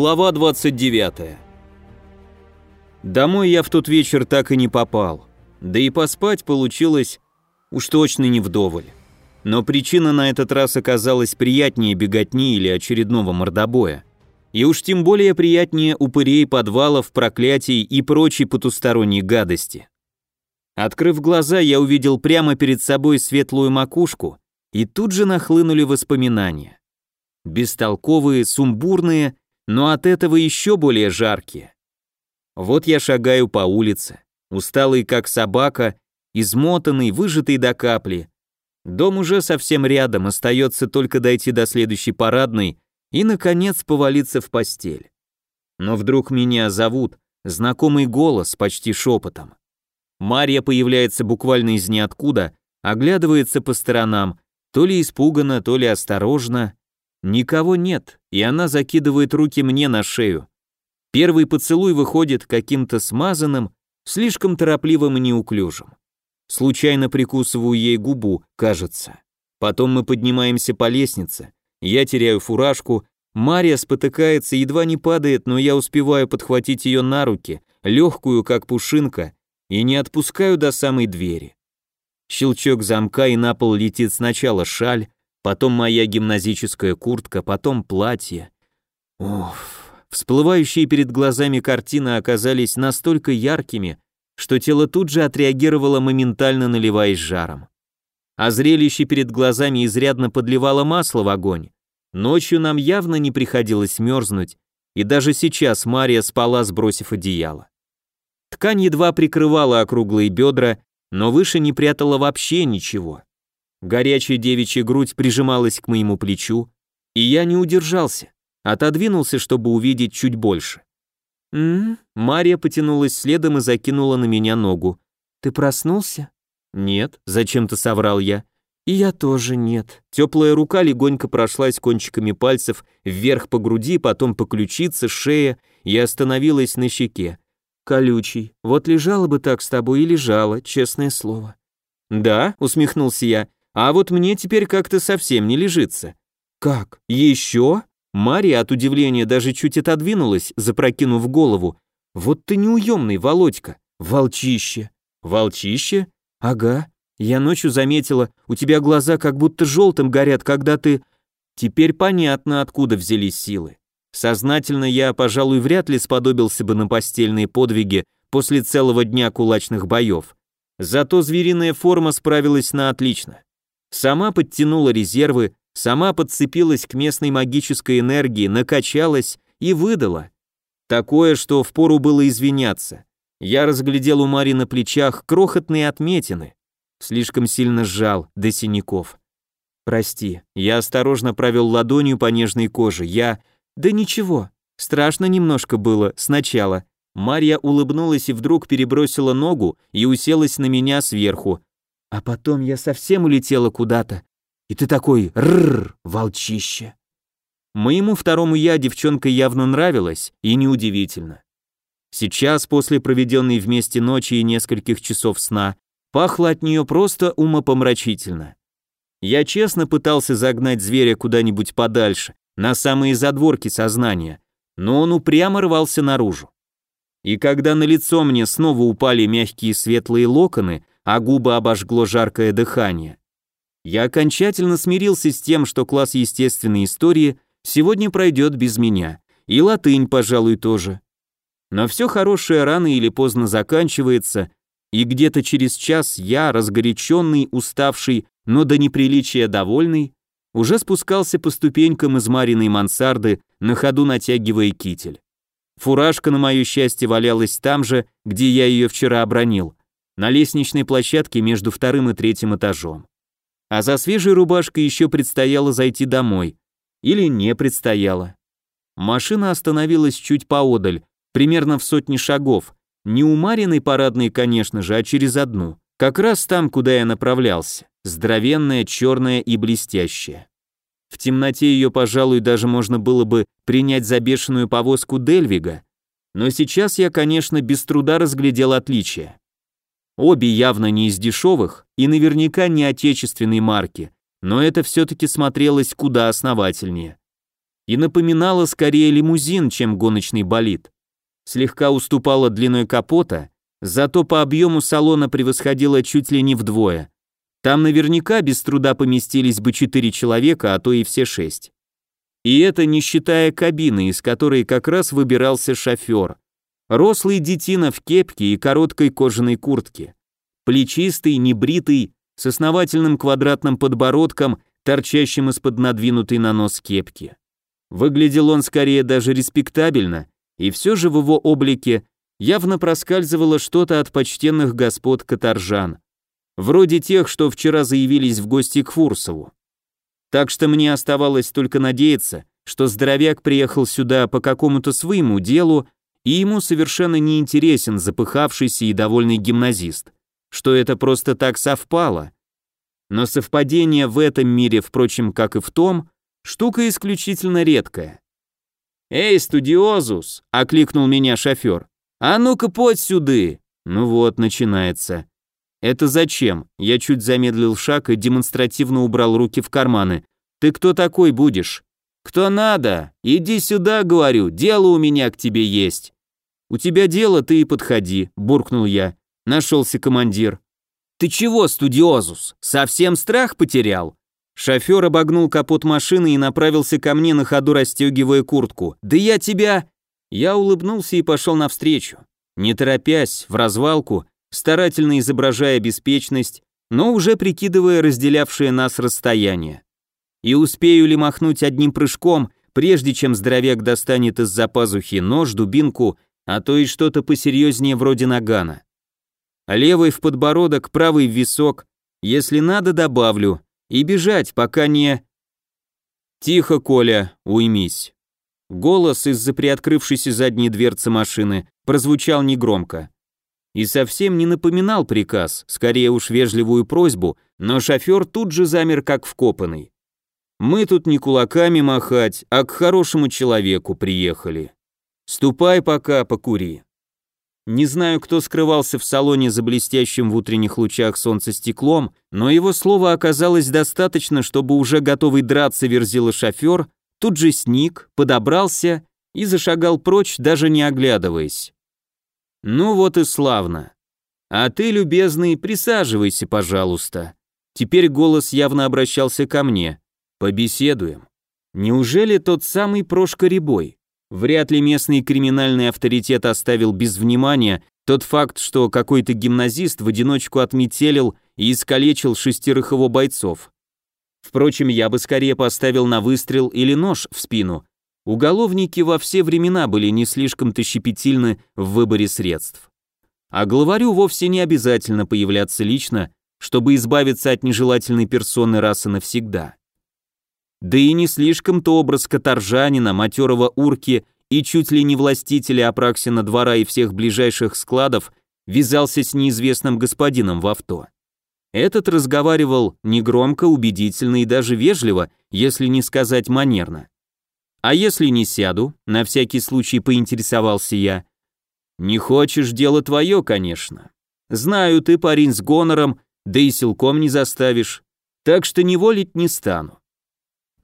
Глава 29. Домой я в тот вечер так и не попал. Да и поспать получилось уж точно не вдоволь. Но причина на этот раз оказалась приятнее беготни или очередного мордобоя. И уж тем более приятнее упырей, подвалов, проклятий и прочей потусторонней гадости. Открыв глаза, я увидел прямо перед собой светлую макушку, и тут же нахлынули воспоминания. Бестолковые, сумбурные но от этого еще более жаркие. Вот я шагаю по улице, усталый как собака, измотанный, выжатый до капли. Дом уже совсем рядом, остается только дойти до следующей парадной и, наконец, повалиться в постель. Но вдруг меня зовут, знакомый голос, почти шепотом. Марья появляется буквально из ниоткуда, оглядывается по сторонам, то ли испуганно, то ли осторожно. Никого нет, и она закидывает руки мне на шею. Первый поцелуй выходит каким-то смазанным, слишком торопливым и неуклюжим. Случайно прикусываю ей губу, кажется. Потом мы поднимаемся по лестнице. Я теряю фуражку, Мария спотыкается, едва не падает, но я успеваю подхватить ее на руки, легкую, как пушинка, и не отпускаю до самой двери. Щелчок замка, и на пол летит сначала шаль, потом моя гимназическая куртка, потом платье. Уф, всплывающие перед глазами картины оказались настолько яркими, что тело тут же отреагировало моментально наливаясь жаром. А зрелище перед глазами изрядно подливало масло в огонь. Ночью нам явно не приходилось мерзнуть, и даже сейчас Мария спала, сбросив одеяло. Ткань едва прикрывала округлые бедра, но выше не прятала вообще ничего. Горячая девичья грудь прижималась к моему плечу, и я не удержался, отодвинулся, чтобы увидеть чуть больше. «М-м-м», Мария потянулась следом и закинула на меня ногу. «Ты проснулся?» «Нет», — зачем-то соврал я. «И я тоже нет». Теплая рука легонько прошлась кончиками пальцев вверх по груди, потом по ключице, шее и остановилась на щеке. «Колючий, вот лежала бы так с тобой и лежала, честное слово». «Да», — усмехнулся я, а вот мне теперь как-то совсем не лежится. Как? Еще? Мария от удивления даже чуть отодвинулась, запрокинув голову. Вот ты неуемный, Володька. Волчище. Волчище? Ага. Я ночью заметила, у тебя глаза как будто желтым горят, когда ты... Теперь понятно, откуда взялись силы. Сознательно я, пожалуй, вряд ли сподобился бы на постельные подвиги после целого дня кулачных боев. Зато звериная форма справилась на отлично. Сама подтянула резервы, сама подцепилась к местной магической энергии, накачалась и выдала. Такое, что впору было извиняться. Я разглядел у Мари на плечах крохотные отметины. Слишком сильно сжал, до синяков. Прости, я осторожно провел ладонью по нежной коже. Я... Да ничего, страшно немножко было, сначала. Марья улыбнулась и вдруг перебросила ногу и уселась на меня сверху. А потом я совсем улетела куда-то, и ты такой рррр, волчище. Моему второму я девчонка явно нравилась, и неудивительно. Сейчас, после проведенной вместе ночи и нескольких часов сна, пахло от нее просто умопомрачительно. Я честно пытался загнать зверя куда-нибудь подальше, на самые задворки сознания, но он упрямо рвался наружу. И когда на лицо мне снова упали мягкие светлые локоны, а губы обожгло жаркое дыхание. Я окончательно смирился с тем, что класс естественной истории сегодня пройдет без меня, и латынь, пожалуй, тоже. Но все хорошее рано или поздно заканчивается, и где-то через час я, разгоряченный, уставший, но до неприличия довольный, уже спускался по ступенькам из Мариной мансарды, на ходу натягивая китель. Фуражка, на мое счастье, валялась там же, где я ее вчера обронил, на лестничной площадке между вторым и третьим этажом. А за свежей рубашкой еще предстояло зайти домой. Или не предстояло. Машина остановилась чуть поодаль, примерно в сотне шагов. Не у Мариной парадной, конечно же, а через одну. Как раз там, куда я направлялся. Здоровенная, черная и блестящая. В темноте ее, пожалуй, даже можно было бы принять за бешеную повозку Дельвига. Но сейчас я, конечно, без труда разглядел отличия. Обе явно не из дешевых и наверняка не отечественной марки, но это все-таки смотрелось куда основательнее. и напоминала скорее лимузин, чем гоночный болид. Слегка уступала длиной капота, зато по объему салона превосходила чуть ли не вдвое. Там наверняка без труда поместились бы четыре человека, а то и все шесть. И это не считая кабины, из которой как раз выбирался шофер. Рослый детина в кепке и короткой кожаной куртке. Плечистый, небритый, с основательным квадратным подбородком, торчащим из-под надвинутой на нос кепки. Выглядел он скорее даже респектабельно, и все же в его облике явно проскальзывало что-то от почтенных господ каторжан, вроде тех, что вчера заявились в гости к Фурсову. Так что мне оставалось только надеяться, что здоровяк приехал сюда по какому-то своему делу, и ему совершенно не интересен запыхавшийся и довольный гимназист, что это просто так совпало. Но совпадение в этом мире, впрочем, как и в том, штука исключительно редкая. «Эй, студиозус!» — окликнул меня шофер. «А ну-ка, подь сюды!» Ну вот, начинается. «Это зачем?» Я чуть замедлил шаг и демонстративно убрал руки в карманы. «Ты кто такой будешь?» «Кто надо? Иди сюда, говорю, дело у меня к тебе есть». «У тебя дело, ты и подходи», — буркнул я. Нашелся командир. «Ты чего, студиозус, совсем страх потерял?» Шофер обогнул капот машины и направился ко мне на ходу, расстегивая куртку. «Да я тебя...» Я улыбнулся и пошел навстречу. Не торопясь, в развалку, старательно изображая беспечность, но уже прикидывая разделявшее нас расстояние. И успею ли махнуть одним прыжком, прежде чем здоровяк достанет из-за пазухи нож, дубинку, а то и что-то посерьезнее вроде нагана. Левый в подбородок, правый в висок, если надо, добавлю, и бежать, пока не... Тихо, Коля, уймись. Голос из-за приоткрывшейся задней дверцы машины прозвучал негромко и совсем не напоминал приказ, скорее уж вежливую просьбу, но шофер тут же замер как вкопанный. «Мы тут не кулаками махать, а к хорошему человеку приехали. Ступай пока, покури». Не знаю, кто скрывался в салоне за блестящим в утренних лучах солнца стеклом, но его слова оказалось достаточно, чтобы уже готовый драться верзила шофер, тут же сник, подобрался и зашагал прочь, даже не оглядываясь. Ну вот и славно. А ты, любезный, присаживайся, пожалуйста. Теперь голос явно обращался ко мне. Побеседуем. Неужели тот самый Прошка Рябой? Вряд ли местный криминальный авторитет оставил без внимания тот факт, что какой-то гимназист в одиночку отметелил и искалечил шестерых его бойцов. Впрочем, я бы скорее поставил на выстрел или нож в спину, Уголовники во все времена были не слишком-то в выборе средств. А главарю вовсе не обязательно появляться лично, чтобы избавиться от нежелательной персоны раз и навсегда. Да и не слишком-то образ каторжанина, матерого урки и чуть ли не властителя Апраксина двора и всех ближайших складов вязался с неизвестным господином в авто. Этот разговаривал негромко, убедительно и даже вежливо, если не сказать манерно. А если не сяду? На всякий случай поинтересовался я. Не хочешь, дело твое, конечно. Знаю, ты парень с гонором, да и силком не заставишь, так что не волить не стану.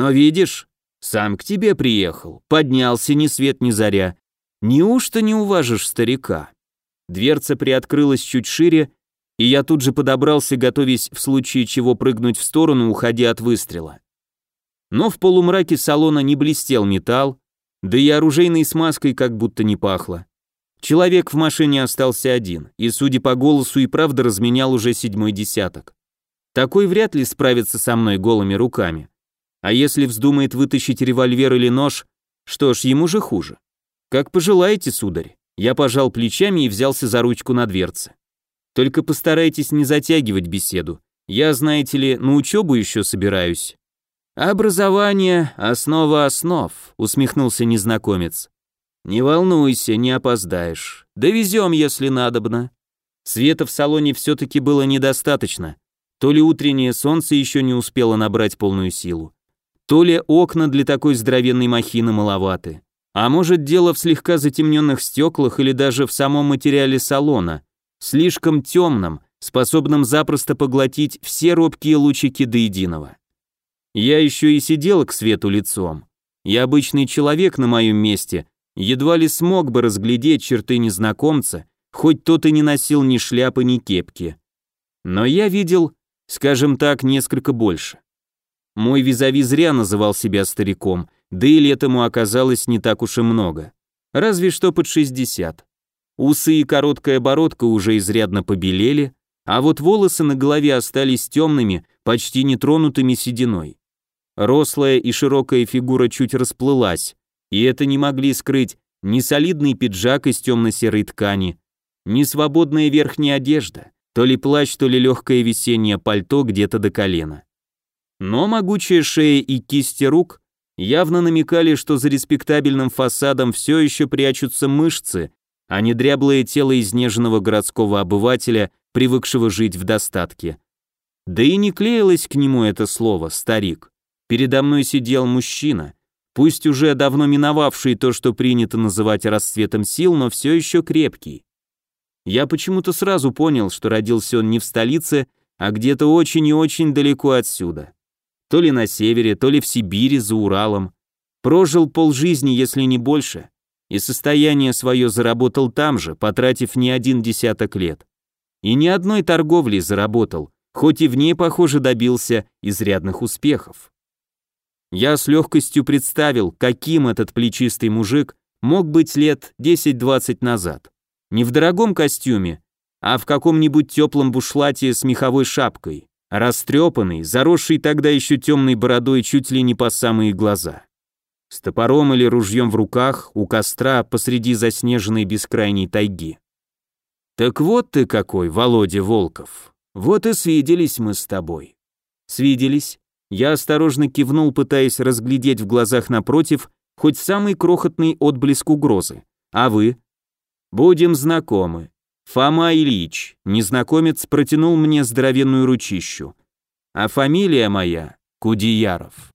Но видишь, сам к тебе приехал, поднялся ни свет ни заря. Неужто не уважишь старика? Дверца приоткрылась чуть шире, и я тут же подобрался, готовясь в случае чего прыгнуть в сторону, уходя от выстрела. Но в полумраке салона не блестел металл, да и оружейной смазкой как будто не пахло. Человек в машине остался один, и, судя по голосу, и правда разменял уже седьмой десяток. Такой вряд ли справится со мной голыми руками. А если вздумает вытащить револьвер или нож, что ж, ему же хуже. Как пожелаете, сударь. Я пожал плечами и взялся за ручку на дверце. Только постарайтесь не затягивать беседу. Я, знаете ли, на учебу еще собираюсь. «Образование — основа основ», — усмехнулся незнакомец. «Не волнуйся, не опоздаешь. Довезем, если надобно». Света в салоне все-таки было недостаточно. То ли утреннее солнце еще не успело набрать полную силу, то ли окна для такой здоровенной махины маловаты. А может дело в слегка затемненных стеклах или даже в самом материале салона, слишком темном, способном запросто поглотить все робкие лучики до единого. Я еще и сидел к свету лицом. и обычный человек на моем месте едва ли смог бы разглядеть черты незнакомца, хоть тот и не носил ни шляпы, ни кепки. Но я видел, скажем так, несколько больше. Мой визави зря называл себя стариком, да и лет ему оказалось не так уж и много. Разве что под 60. Усы и короткая бородка уже изрядно побелели, а вот волосы на голове остались темными, почти нетронутыми сединой. Рослая и широкая фигура чуть расплылась, и это не могли скрыть ни солидный пиджак из темно-серой ткани, ни свободная верхняя одежда, то ли плащ, то ли легкое весеннее пальто где-то до колена. Но могучая шея и кисти рук явно намекали, что за респектабельным фасадом все еще прячутся мышцы, а не дряблое тело изнеженного городского обывателя, привыкшего жить в достатке. Да и не клеилось к нему это слово «старик». Передо мной сидел мужчина, пусть уже давно миновавший то, что принято называть расцветом сил, но все еще крепкий. Я почему-то сразу понял, что родился он не в столице, а где-то очень и очень далеко отсюда. То ли на севере, то ли в Сибири, за Уралом. Прожил полжизни, если не больше, и состояние свое заработал там же, потратив не один десяток лет. И ни одной торговли заработал, хоть и в ней, похоже, добился изрядных успехов. Я с легкостью представил, каким этот плечистый мужик мог быть лет 10-20 назад. Не в дорогом костюме, а в каком-нибудь теплом бушлате с меховой шапкой, растрепанный, заросший тогда еще темной бородой чуть ли не по самые глаза. С топором или ружьем в руках, у костра посреди заснеженной бескрайней тайги. Так вот ты какой, Володя Волков. Вот и свиделись мы с тобой. Свиделись. Я осторожно кивнул, пытаясь разглядеть в глазах напротив хоть самый крохотный отблеск угрозы. А вы? Будем знакомы. Фома Ильич, незнакомец протянул мне здоровенную ручищу. А фамилия моя Кудеяров.